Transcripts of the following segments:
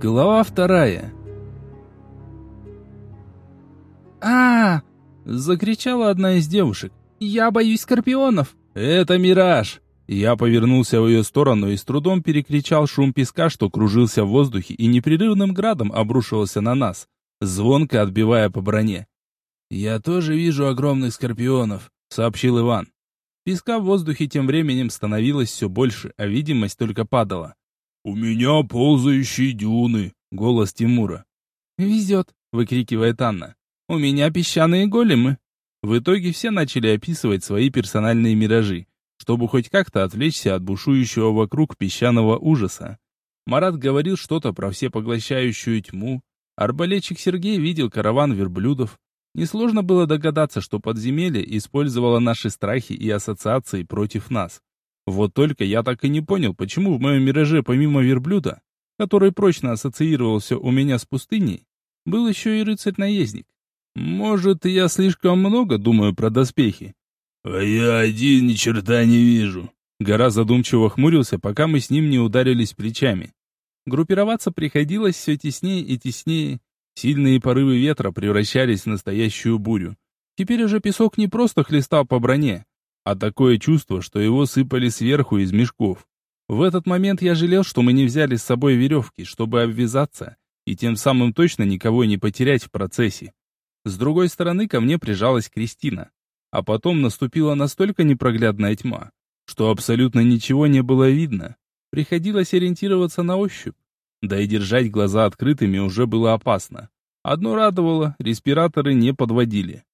Глава вторая. а, закричала одна из девушек. «Я боюсь скорпионов!» «Это мираж!» Я повернулся в ее сторону и с трудом перекричал шум песка, что кружился в воздухе и непрерывным градом обрушивался на нас, звонко отбивая по броне. «Я тоже вижу огромных скорпионов», — сообщил Иван. Песка в воздухе тем временем становилось все больше, а видимость только падала. «У меня ползающие дюны!» — голос Тимура. «Везет!» — выкрикивает Анна. «У меня песчаные големы!» В итоге все начали описывать свои персональные миражи, чтобы хоть как-то отвлечься от бушующего вокруг песчаного ужаса. Марат говорил что-то про всепоглощающую тьму. Арбалетчик Сергей видел караван верблюдов. Несложно было догадаться, что подземелье использовало наши страхи и ассоциации против нас. Вот только я так и не понял, почему в моем мираже помимо верблюда, который прочно ассоциировался у меня с пустыней, был еще и рыцарь-наездник. Может, я слишком много думаю про доспехи? А я один ни черта не вижу. Гора задумчиво хмурился, пока мы с ним не ударились плечами. Группироваться приходилось все теснее и теснее. Сильные порывы ветра превращались в настоящую бурю. Теперь уже песок не просто хлестал по броне, а такое чувство, что его сыпали сверху из мешков. В этот момент я жалел, что мы не взяли с собой веревки, чтобы обвязаться, и тем самым точно никого не потерять в процессе. С другой стороны ко мне прижалась Кристина. А потом наступила настолько непроглядная тьма, что абсолютно ничего не было видно. Приходилось ориентироваться на ощупь. Да и держать глаза открытыми уже было опасно. Одно радовало, респираторы не подводили.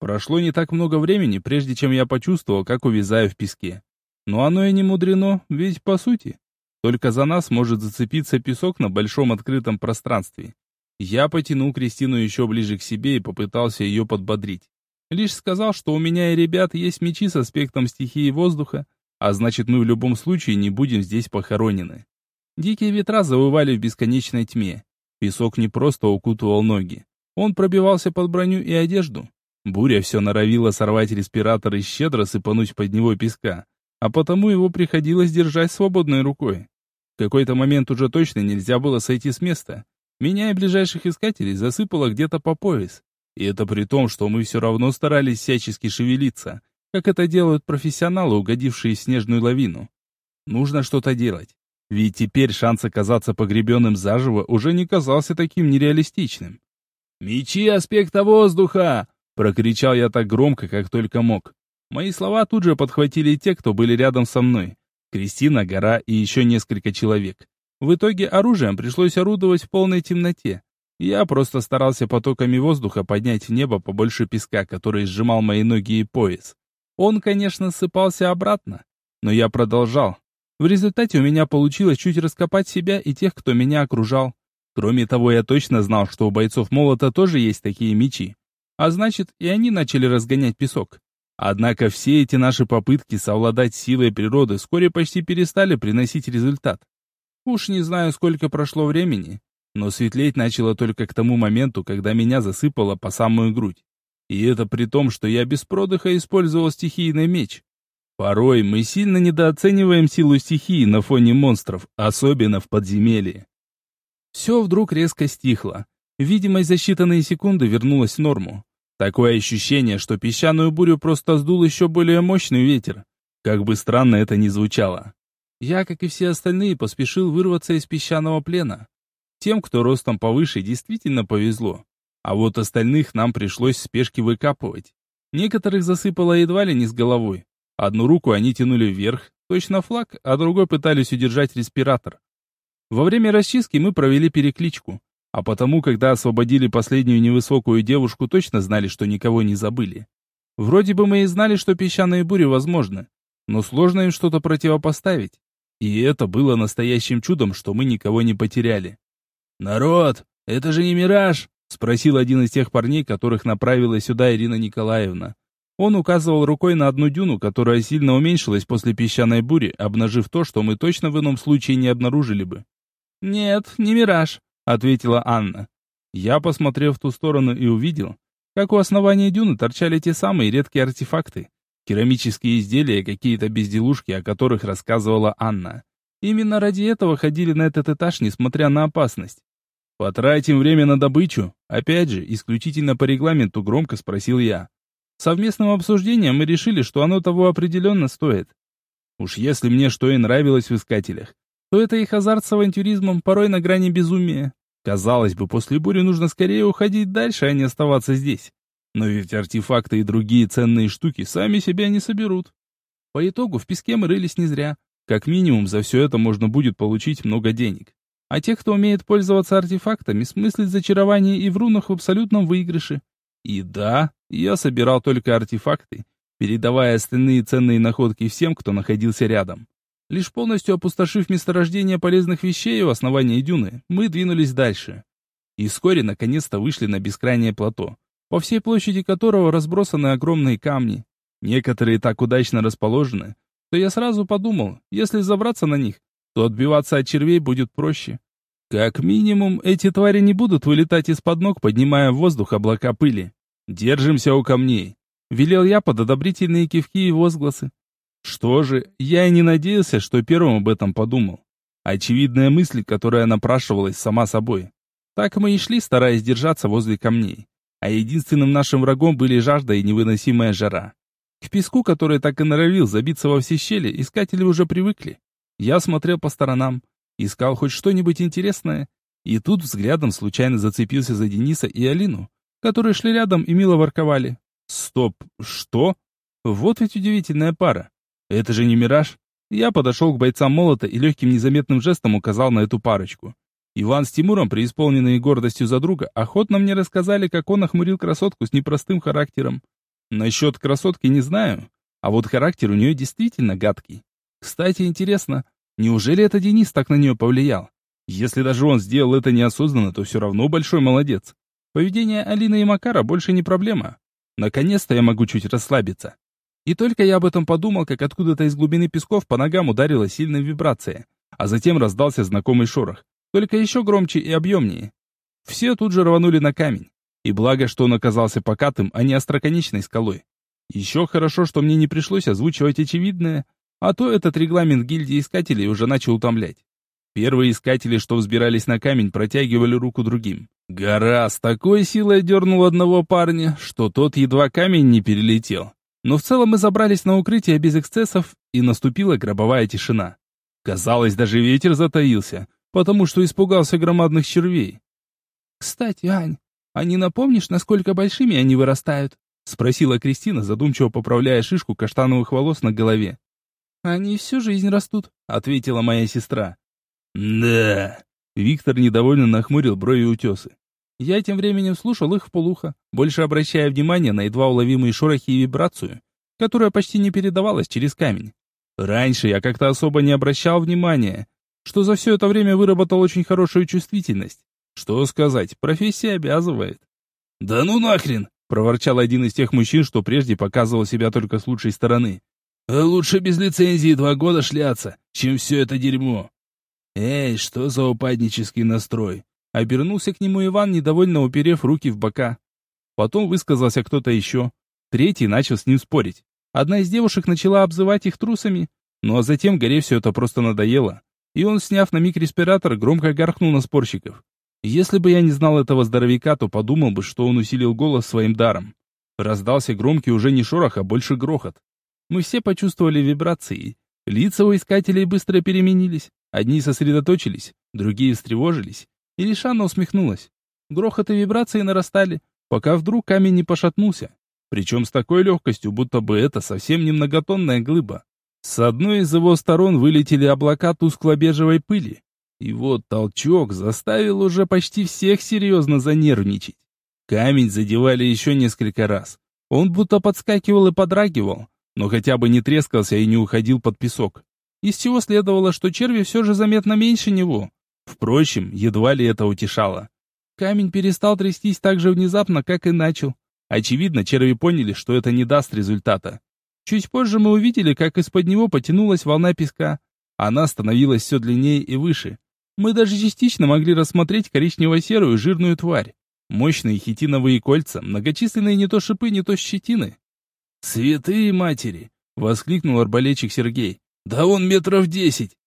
Прошло не так много времени, прежде чем я почувствовал, как увязаю в песке. Но оно и не мудрено, ведь по сути, только за нас может зацепиться песок на большом открытом пространстве. Я потянул Кристину еще ближе к себе и попытался ее подбодрить. Лишь сказал, что у меня и ребят есть мечи с аспектом стихии воздуха, а значит мы в любом случае не будем здесь похоронены. Дикие ветра завывали в бесконечной тьме. Песок не просто укутывал ноги. Он пробивался под броню и одежду. Буря все норовила сорвать респиратор и щедро сыпануть под него песка, а потому его приходилось держать свободной рукой. В какой-то момент уже точно нельзя было сойти с места. Меня и ближайших искателей засыпало где-то по пояс. И это при том, что мы все равно старались всячески шевелиться, как это делают профессионалы, угодившие в снежную лавину. Нужно что-то делать. Ведь теперь шанс оказаться погребенным заживо уже не казался таким нереалистичным. «Мечи аспекта воздуха!» Прокричал я так громко, как только мог. Мои слова тут же подхватили те, кто были рядом со мной. Кристина, Гора и еще несколько человек. В итоге оружием пришлось орудовать в полной темноте. Я просто старался потоками воздуха поднять в небо побольше песка, который сжимал мои ноги и пояс. Он, конечно, сыпался обратно, но я продолжал. В результате у меня получилось чуть раскопать себя и тех, кто меня окружал. Кроме того, я точно знал, что у бойцов молота тоже есть такие мечи. А значит, и они начали разгонять песок. Однако все эти наши попытки совладать силой природы вскоре почти перестали приносить результат. Уж не знаю, сколько прошло времени, но светлеть начало только к тому моменту, когда меня засыпало по самую грудь. И это при том, что я без продыха использовал стихийный меч. Порой мы сильно недооцениваем силу стихии на фоне монстров, особенно в подземелье. Все вдруг резко стихло. Видимость за считанные секунды вернулась в норму. Такое ощущение, что песчаную бурю просто сдул еще более мощный ветер. Как бы странно это ни звучало. Я, как и все остальные, поспешил вырваться из песчаного плена. Тем, кто ростом повыше, действительно повезло. А вот остальных нам пришлось в спешке выкапывать. Некоторых засыпало едва ли не с головой. Одну руку они тянули вверх, точно флаг, а другой пытались удержать респиратор. Во время расчистки мы провели перекличку. А потому, когда освободили последнюю невысокую девушку, точно знали, что никого не забыли. Вроде бы мы и знали, что песчаные бури возможны, но сложно им что-то противопоставить. И это было настоящим чудом, что мы никого не потеряли. «Народ, это же не мираж!» — спросил один из тех парней, которых направила сюда Ирина Николаевна. Он указывал рукой на одну дюну, которая сильно уменьшилась после песчаной бури, обнажив то, что мы точно в ином случае не обнаружили бы. «Нет, не мираж ответила Анна. Я посмотрел в ту сторону и увидел, как у основания дюны торчали те самые редкие артефакты. Керамические изделия, какие-то безделушки, о которых рассказывала Анна. Именно ради этого ходили на этот этаж, несмотря на опасность. Потратим время на добычу? Опять же, исключительно по регламенту громко спросил я. Совместным обсуждением мы решили, что оно того определенно стоит. Уж если мне что и нравилось в искателях, то это их азарт с авантюризмом, порой на грани безумия. Казалось бы, после бури нужно скорее уходить дальше, а не оставаться здесь. Но ведь артефакты и другие ценные штуки сами себя не соберут. По итогу в песке мы рылись не зря. Как минимум за все это можно будет получить много денег. А тех, кто умеет пользоваться артефактами, смыслит зачарование и в рунах в абсолютном выигрыше. И да, я собирал только артефакты, передавая остальные ценные находки всем, кто находился рядом. Лишь полностью опустошив месторождение полезных вещей у основания дюны, мы двинулись дальше. И вскоре наконец-то вышли на бескрайнее плато, по всей площади которого разбросаны огромные камни. Некоторые так удачно расположены, что я сразу подумал, если забраться на них, то отбиваться от червей будет проще. Как минимум, эти твари не будут вылетать из-под ног, поднимая в воздух облака пыли. Держимся у камней. Велел я под одобрительные кивки и возгласы. Что же, я и не надеялся, что первым об этом подумал. Очевидная мысль, которая напрашивалась сама собой. Так мы и шли, стараясь держаться возле камней. А единственным нашим врагом были жажда и невыносимая жара. К песку, который так и норовил забиться во все щели, искатели уже привыкли. Я смотрел по сторонам, искал хоть что-нибудь интересное, и тут взглядом случайно зацепился за Дениса и Алину, которые шли рядом и мило ворковали. Стоп, что? Вот ведь удивительная пара. Это же не мираж. Я подошел к бойцам молота и легким незаметным жестом указал на эту парочку. Иван с Тимуром, преисполненные гордостью за друга, охотно мне рассказали, как он охмурил красотку с непростым характером. Насчет красотки не знаю, а вот характер у нее действительно гадкий. Кстати, интересно, неужели это Денис так на нее повлиял? Если даже он сделал это неосознанно, то все равно большой молодец. Поведение Алины и Макара больше не проблема. Наконец-то я могу чуть расслабиться. И только я об этом подумал, как откуда-то из глубины песков по ногам ударила сильная вибрация, а затем раздался знакомый шорох, только еще громче и объемнее. Все тут же рванули на камень. И благо, что он оказался покатым, а не остроконечной скалой. Еще хорошо, что мне не пришлось озвучивать очевидное, а то этот регламент гильдии искателей уже начал утомлять. Первые искатели, что взбирались на камень, протягивали руку другим. Гора с такой силой дернул одного парня, что тот едва камень не перелетел. Но в целом мы забрались на укрытие без эксцессов, и наступила гробовая тишина. Казалось, даже ветер затаился, потому что испугался громадных червей. «Кстати, Ань, а не напомнишь, насколько большими они вырастают?» — спросила Кристина, задумчиво поправляя шишку каштановых волос на голове. «Они всю жизнь растут», — ответила моя сестра. «Да». Виктор недовольно нахмурил брови утесы. Я тем временем слушал их полухо, больше обращая внимание на едва уловимые шорохи и вибрацию, которая почти не передавалась через камень. Раньше я как-то особо не обращал внимания, что за все это время выработал очень хорошую чувствительность. Что сказать, профессия обязывает. «Да ну нахрен!» — проворчал один из тех мужчин, что прежде показывал себя только с лучшей стороны. «Лучше без лицензии два года шляться, чем все это дерьмо». «Эй, что за упаднический настрой? Обернулся к нему Иван, недовольно уперев руки в бока. Потом высказался кто-то еще. Третий начал с ним спорить. Одна из девушек начала обзывать их трусами, ну а затем Горе все это просто надоело. И он, сняв на миг респиратор, громко гаркнул на спорщиков. Если бы я не знал этого здоровяка, то подумал бы, что он усилил голос своим даром. Раздался громкий уже не шорох, а больше грохот. Мы все почувствовали вибрации. Лица у искателей быстро переменились. Одни сосредоточились, другие встревожились, и Лишана усмехнулась. Грохот и вибрации нарастали, пока вдруг камень не пошатнулся. Причем с такой легкостью, будто бы это совсем не многотонная глыба. С одной из его сторон вылетели облака тускло-бежевой пыли. И вот толчок заставил уже почти всех серьезно занервничать. Камень задевали еще несколько раз. Он будто подскакивал и подрагивал, но хотя бы не трескался и не уходил под песок. Из чего следовало, что черви все же заметно меньше него. Впрочем, едва ли это утешало. Камень перестал трястись так же внезапно, как и начал. Очевидно, черви поняли, что это не даст результата. Чуть позже мы увидели, как из-под него потянулась волна песка. Она становилась все длиннее и выше. Мы даже частично могли рассмотреть коричнево-серую жирную тварь. Мощные хитиновые кольца, многочисленные не то шипы, не то щетины. «Святые матери!» — воскликнул арбалетчик Сергей. «Да он метров десять!»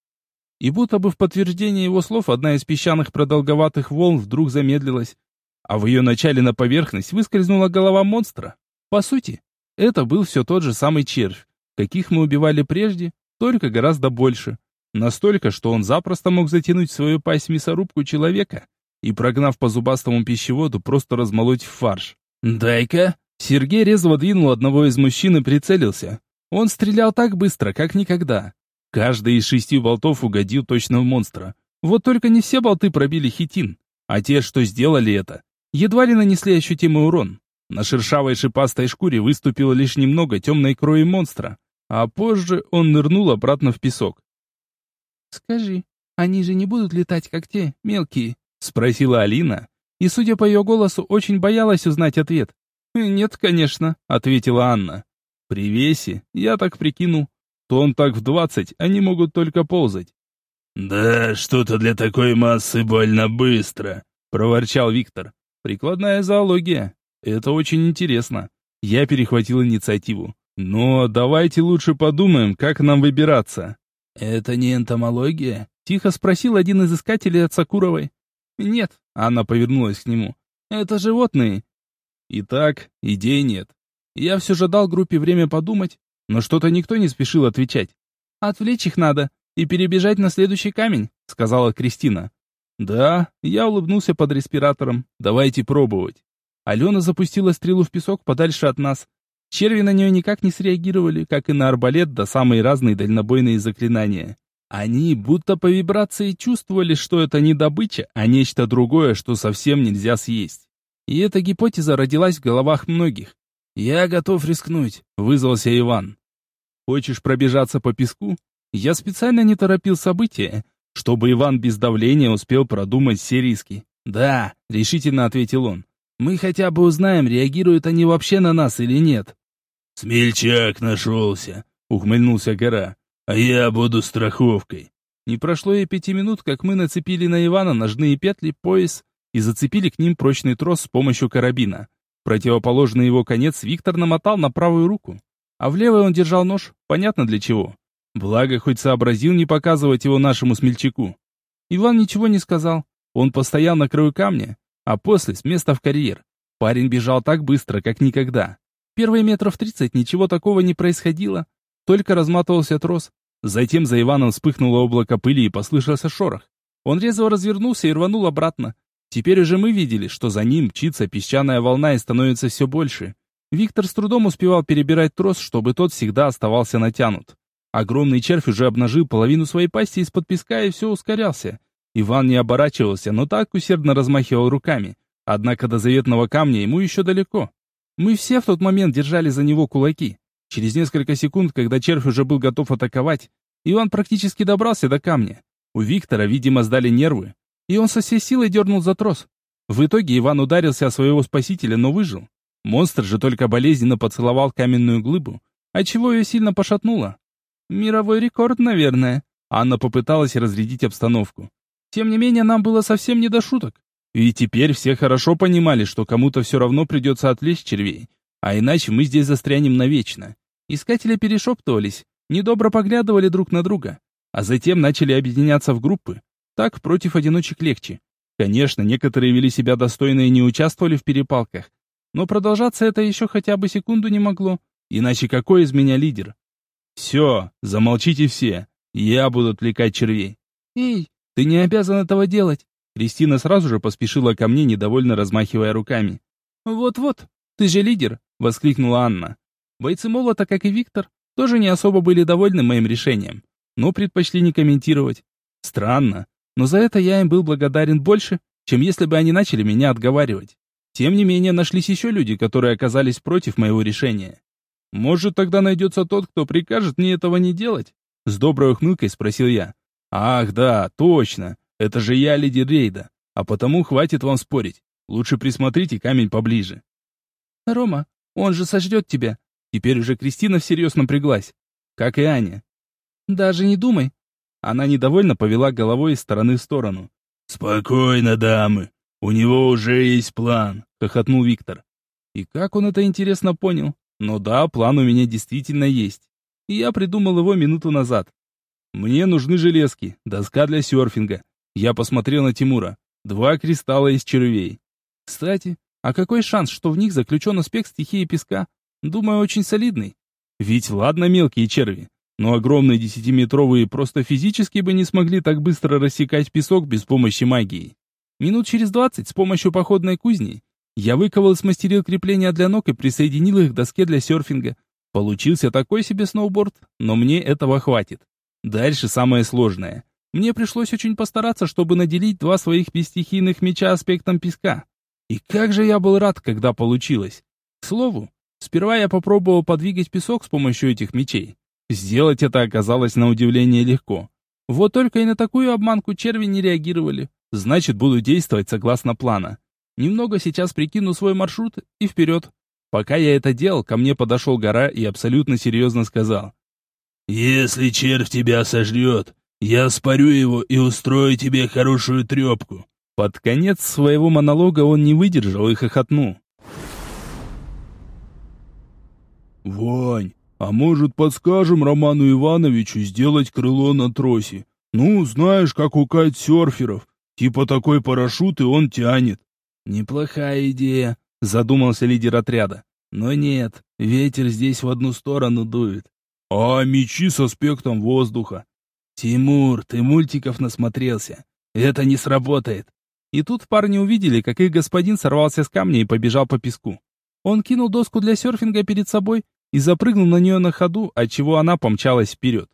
И будто бы в подтверждение его слов одна из песчаных продолговатых волн вдруг замедлилась, а в ее начале на поверхность выскользнула голова монстра. По сути, это был все тот же самый червь, каких мы убивали прежде, только гораздо больше. Настолько, что он запросто мог затянуть в свою пасть мясорубку человека и, прогнав по зубастому пищеводу, просто размолоть в фарш. «Дай-ка!» Сергей резво двинул одного из мужчин и прицелился. Он стрелял так быстро, как никогда. Каждый из шести болтов угодил точно в монстра. Вот только не все болты пробили хитин, а те, что сделали это, едва ли нанесли ощутимый урон. На шершавой шипастой шкуре выступило лишь немного темной крови монстра, а позже он нырнул обратно в песок. «Скажи, они же не будут летать, как те, мелкие?» — спросила Алина, и, судя по ее голосу, очень боялась узнать ответ. «Нет, конечно», — ответила Анна. «При весе, я так прикинул, Тон так в двадцать, они могут только ползать. «Да, что-то для такой массы больно быстро», — проворчал Виктор. «Прикладная зоология. Это очень интересно». Я перехватил инициативу. «Но давайте лучше подумаем, как нам выбираться». «Это не энтомология?» — тихо спросил один из искателей от Сакуровой. «Нет», — Анна повернулась к нему. «Это животные». Итак, идей нет. Я все же дал группе время подумать, но что-то никто не спешил отвечать. «Отвлечь их надо и перебежать на следующий камень», — сказала Кристина. «Да», — я улыбнулся под респиратором. «Давайте пробовать». Алена запустила стрелу в песок подальше от нас. Черви на нее никак не среагировали, как и на арбалет да самые разные дальнобойные заклинания. Они будто по вибрации чувствовали, что это не добыча, а нечто другое, что совсем нельзя съесть. И эта гипотеза родилась в головах многих. «Я готов рискнуть», — вызвался Иван. Хочешь пробежаться по песку? Я специально не торопил события, чтобы Иван без давления успел продумать все риски. «Да», — решительно ответил он. «Мы хотя бы узнаем, реагируют они вообще на нас или нет». «Смельчак нашелся», — ухмыльнулся гора. «А я буду страховкой». Не прошло и пяти минут, как мы нацепили на Ивана ножные петли, пояс и зацепили к ним прочный трос с помощью карабина. Противоположный его конец Виктор намотал на правую руку а в левой он держал нож, понятно для чего. Благо, хоть сообразил не показывать его нашему смельчаку. Иван ничего не сказал. Он постоял на краю камня, а после с места в карьер. Парень бежал так быстро, как никогда. Первые метров тридцать ничего такого не происходило, только разматывался трос. Затем за Иваном вспыхнуло облако пыли и послышался шорох. Он резво развернулся и рванул обратно. Теперь уже мы видели, что за ним мчится песчаная волна и становится все больше. Виктор с трудом успевал перебирать трос, чтобы тот всегда оставался натянут. Огромный червь уже обнажил половину своей пасти из-под песка и все ускорялся. Иван не оборачивался, но так усердно размахивал руками. Однако до заветного камня ему еще далеко. Мы все в тот момент держали за него кулаки. Через несколько секунд, когда червь уже был готов атаковать, Иван практически добрался до камня. У Виктора, видимо, сдали нервы, и он со всей силой дернул за трос. В итоге Иван ударился о своего спасителя, но выжил. Монстр же только болезненно поцеловал каменную глыбу, отчего ее сильно пошатнуло. Мировой рекорд, наверное. Анна попыталась разрядить обстановку. Тем не менее, нам было совсем не до шуток. И теперь все хорошо понимали, что кому-то все равно придется отвлечь червей, а иначе мы здесь застрянем навечно. Искатели перешептывались, недобро поглядывали друг на друга, а затем начали объединяться в группы. Так против одиночек легче. Конечно, некоторые вели себя достойно и не участвовали в перепалках, но продолжаться это еще хотя бы секунду не могло. Иначе какой из меня лидер? Все, замолчите все. Я буду отвлекать червей. Эй, ты не обязан этого делать. Кристина сразу же поспешила ко мне, недовольно размахивая руками. «Вот-вот, ты же лидер!» — воскликнула Анна. Бойцы молота, как и Виктор, тоже не особо были довольны моим решением, но предпочли не комментировать. Странно, но за это я им был благодарен больше, чем если бы они начали меня отговаривать. Тем не менее, нашлись еще люди, которые оказались против моего решения. Может, тогда найдется тот, кто прикажет мне этого не делать? С доброй ухмылкой спросил я. Ах, да, точно. Это же я лидер рейда. А потому хватит вам спорить. Лучше присмотрите камень поближе. Рома, он же сожрет тебя. Теперь уже Кристина всерьез напряглась. Как и Аня. Даже не думай. Она недовольно повела головой из стороны в сторону. «Спокойно, дамы. «У него уже есть план», — хохотнул Виктор. И как он это интересно понял? Но да, план у меня действительно есть. И я придумал его минуту назад. Мне нужны железки, доска для серфинга. Я посмотрел на Тимура. Два кристалла из червей. Кстати, а какой шанс, что в них заключен аспект стихии песка? Думаю, очень солидный. Ведь ладно мелкие черви, но огромные десятиметровые просто физически бы не смогли так быстро рассекать песок без помощи магии. Минут через двадцать с помощью походной кузни я выковал и смастерил крепления для ног и присоединил их к доске для серфинга. Получился такой себе сноуборд, но мне этого хватит. Дальше самое сложное. Мне пришлось очень постараться, чтобы наделить два своих пестихийных меча аспектом песка. И как же я был рад, когда получилось. К слову, сперва я попробовал подвигать песок с помощью этих мечей. Сделать это оказалось на удивление легко. Вот только и на такую обманку черви не реагировали. Значит, буду действовать согласно плана. Немного сейчас прикину свой маршрут и вперед. Пока я это делал, ко мне подошел гора и абсолютно серьезно сказал. «Если червь тебя сожрет, я спарю его и устрою тебе хорошую трепку». Под конец своего монолога он не выдержал и хохотнул. «Вань, а может подскажем Роману Ивановичу сделать крыло на тросе? Ну, знаешь, как у кайтсерферов. Типа такой парашют и он тянет». «Неплохая идея», — задумался лидер отряда. «Но нет, ветер здесь в одну сторону дует. А мечи с аспектом воздуха. Тимур, ты мультиков насмотрелся. Это не сработает. И тут парни увидели, как их господин сорвался с камня и побежал по песку. Он кинул доску для серфинга перед собой и запрыгнул на нее на ходу, отчего она помчалась вперед.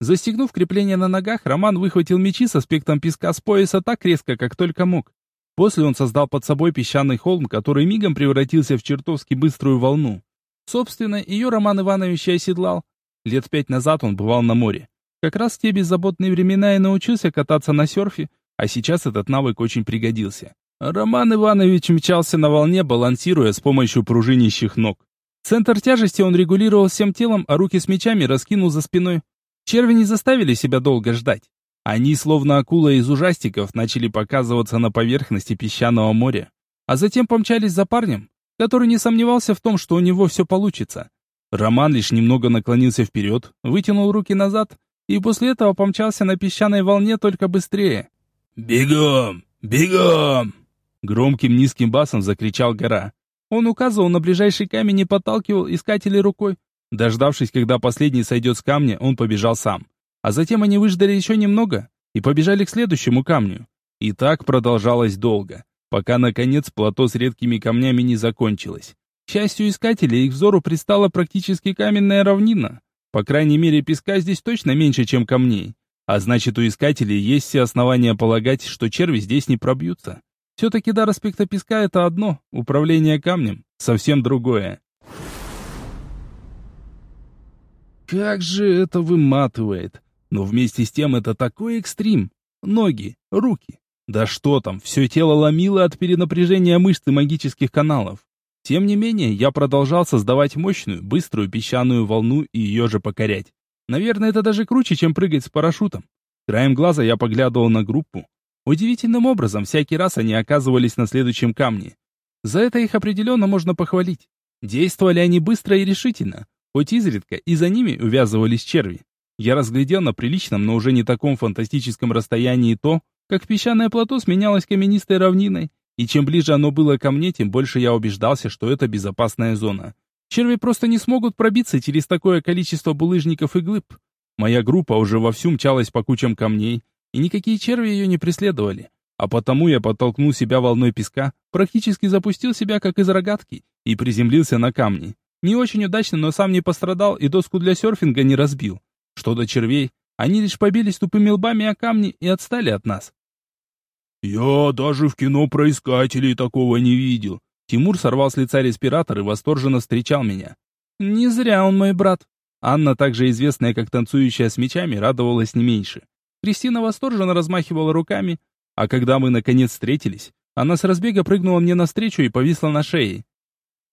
Застегнув крепление на ногах, Роман выхватил мечи с аспектом песка с пояса так резко, как только мог. После он создал под собой песчаный холм, который мигом превратился в чертовски быструю волну. Собственно, ее Роман Иванович оседлал, Лет пять назад он бывал на море. Как раз в те беззаботные времена и научился кататься на серфе, а сейчас этот навык очень пригодился. Роман Иванович мчался на волне, балансируя с помощью пружинищих ног. Центр тяжести он регулировал всем телом, а руки с мечами раскинул за спиной. Черви не заставили себя долго ждать. Они, словно акула из ужастиков, начали показываться на поверхности песчаного моря, а затем помчались за парнем, который не сомневался в том, что у него все получится. Роман лишь немного наклонился вперед, вытянул руки назад и после этого помчался на песчаной волне только быстрее. «Бегом! Бегом!» Громким низким басом закричал гора. Он указывал на ближайший камень и подталкивал искателей рукой. Дождавшись, когда последний сойдет с камня, он побежал сам. А затем они выждали еще немного и побежали к следующему камню. И так продолжалось долго, пока, наконец, плато с редкими камнями не закончилось. К счастью искателей, их взору предстала практически каменная равнина. По крайней мере, песка здесь точно меньше, чем камней. А значит, у искателей есть все основания полагать, что черви здесь не пробьются. Все-таки дар аспекта песка — это одно, управление камнем — совсем другое. Как же это выматывает. Но вместе с тем это такой экстрим. Ноги, руки. Да что там, все тело ломило от перенапряжения мышц и магических каналов. Тем не менее, я продолжал создавать мощную, быструю песчаную волну и ее же покорять. Наверное, это даже круче, чем прыгать с парашютом. Краем глаза я поглядывал на группу. Удивительным образом, всякий раз они оказывались на следующем камне. За это их определенно можно похвалить. Действовали они быстро и решительно, хоть изредка и за ними увязывались черви. Я разглядел на приличном, но уже не таком фантастическом расстоянии то, как песчаное плато сменялось каменистой равниной, и чем ближе оно было ко мне, тем больше я убеждался, что это безопасная зона. Черви просто не смогут пробиться через такое количество булыжников и глыб. Моя группа уже вовсю мчалась по кучам камней, и никакие черви ее не преследовали. А потому я подтолкнул себя волной песка, практически запустил себя как из рогатки и приземлился на камни. Не очень удачно, но сам не пострадал и доску для серфинга не разбил. Что до червей, они лишь побились тупыми лбами о камни и отстали от нас. «Я даже в кино про искателей такого не видел». Тимур сорвал с лица респиратор и восторженно встречал меня. «Не зря он мой брат». Анна, также известная как танцующая с мечами, радовалась не меньше. Кристина восторженно размахивала руками, а когда мы наконец встретились, она с разбега прыгнула мне навстречу и повисла на шее.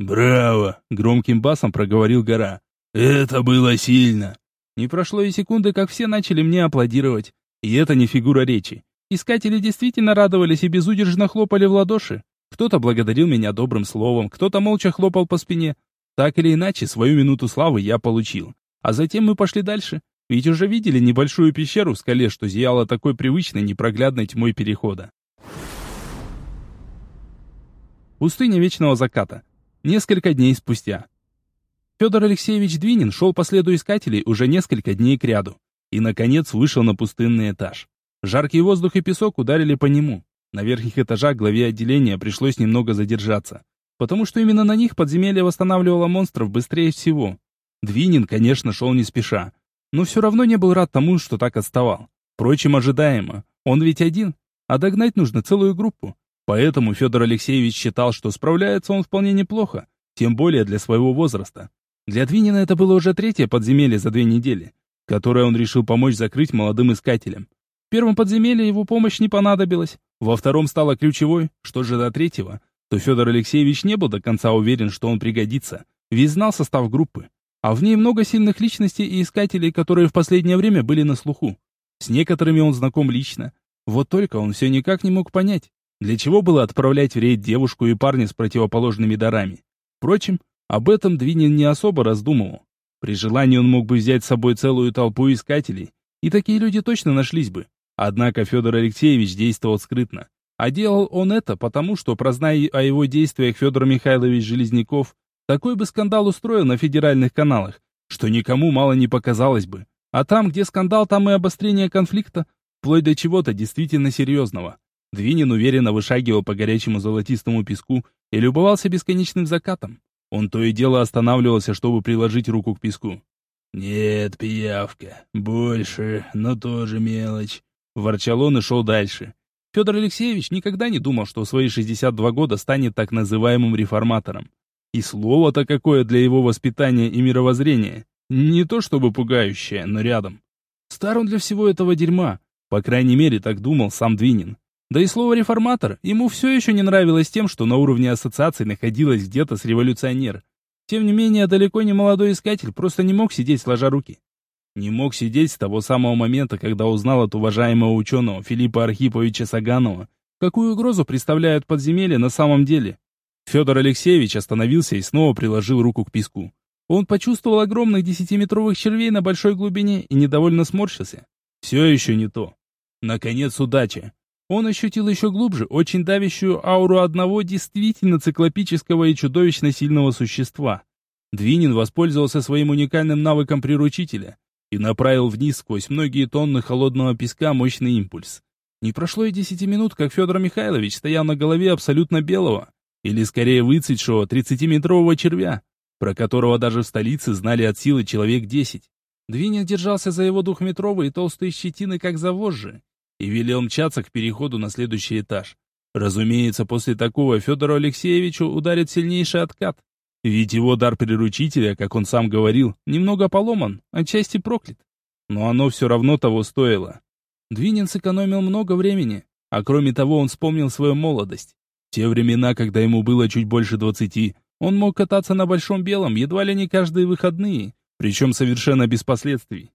«Браво!» — громким басом проговорил гора. «Это было сильно!» Не прошло и секунды, как все начали мне аплодировать. И это не фигура речи. Искатели действительно радовались и безудержно хлопали в ладоши. Кто-то благодарил меня добрым словом, кто-то молча хлопал по спине. Так или иначе, свою минуту славы я получил. А затем мы пошли дальше. Ведь уже видели небольшую пещеру в скале, что зияла такой привычной непроглядной тьмой перехода. Пустыня вечного заката. Несколько дней спустя. Федор Алексеевич Двинин шел по следу искателей уже несколько дней кряду. И, наконец, вышел на пустынный этаж. Жаркий воздух и песок ударили по нему. На верхних этажах главе отделения пришлось немного задержаться, потому что именно на них подземелье восстанавливало монстров быстрее всего. Двинин, конечно, шел не спеша, но все равно не был рад тому, что так отставал. Впрочем, ожидаемо. Он ведь один, а догнать нужно целую группу. Поэтому Федор Алексеевич считал, что справляется он вполне неплохо, тем более для своего возраста. Для Двинина это было уже третье подземелье за две недели, которое он решил помочь закрыть молодым искателям. В первом подземелье его помощь не понадобилась, во втором стало ключевой, что же до третьего, то Федор Алексеевич не был до конца уверен, что он пригодится, ведь знал состав группы. А в ней много сильных личностей и искателей, которые в последнее время были на слуху. С некоторыми он знаком лично. Вот только он все никак не мог понять, для чего было отправлять в рейд девушку и парня с противоположными дарами. Впрочем, об этом Двинин не особо раздумывал. При желании он мог бы взять с собой целую толпу искателей, и такие люди точно нашлись бы. Однако Федор Алексеевич действовал скрытно. А делал он это потому, что, прозная о его действиях Федор Михайлович Железняков, такой бы скандал устроил на федеральных каналах, что никому мало не показалось бы. А там, где скандал, там и обострение конфликта, вплоть до чего-то действительно серьезного. Двинин уверенно вышагивал по горячему золотистому песку и любовался бесконечным закатом. Он то и дело останавливался, чтобы приложить руку к песку. «Нет, пиявка. Больше, но тоже мелочь». Ворчал он и шел дальше. Федор Алексеевич никогда не думал, что в свои 62 года станет так называемым реформатором. И слово-то какое для его воспитания и мировоззрения. Не то чтобы пугающее, но рядом. Стар он для всего этого дерьма. По крайней мере, так думал сам Двинин. Да и слово «реформатор» ему все еще не нравилось тем, что на уровне ассоциации находилось где-то с революционер. Тем не менее, далеко не молодой искатель просто не мог сидеть сложа руки. Не мог сидеть с того самого момента, когда узнал от уважаемого ученого Филиппа Архиповича Саганова, какую угрозу представляют подземелья на самом деле. Федор Алексеевич остановился и снова приложил руку к песку. Он почувствовал огромных десятиметровых червей на большой глубине и недовольно сморщился. Все еще не то. Наконец, удача. Он ощутил еще глубже очень давящую ауру одного действительно циклопического и чудовищно сильного существа. Двинин воспользовался своим уникальным навыком приручителя и направил вниз сквозь многие тонны холодного песка мощный импульс. Не прошло и десяти минут, как Федор Михайлович стоял на голове абсолютно белого, или скорее выцветшего 30-метрового червя, про которого даже в столице знали от силы человек десять. Двинин держался за его двухметровые толстые щетины, как за вожжи, и велел мчаться к переходу на следующий этаж. Разумеется, после такого Федору Алексеевичу ударит сильнейший откат. Ведь его дар приручителя, как он сам говорил, немного поломан, отчасти проклят. Но оно все равно того стоило. Двинин сэкономил много времени, а кроме того он вспомнил свою молодость. те времена, когда ему было чуть больше двадцати, он мог кататься на Большом Белом едва ли не каждые выходные, причем совершенно без последствий.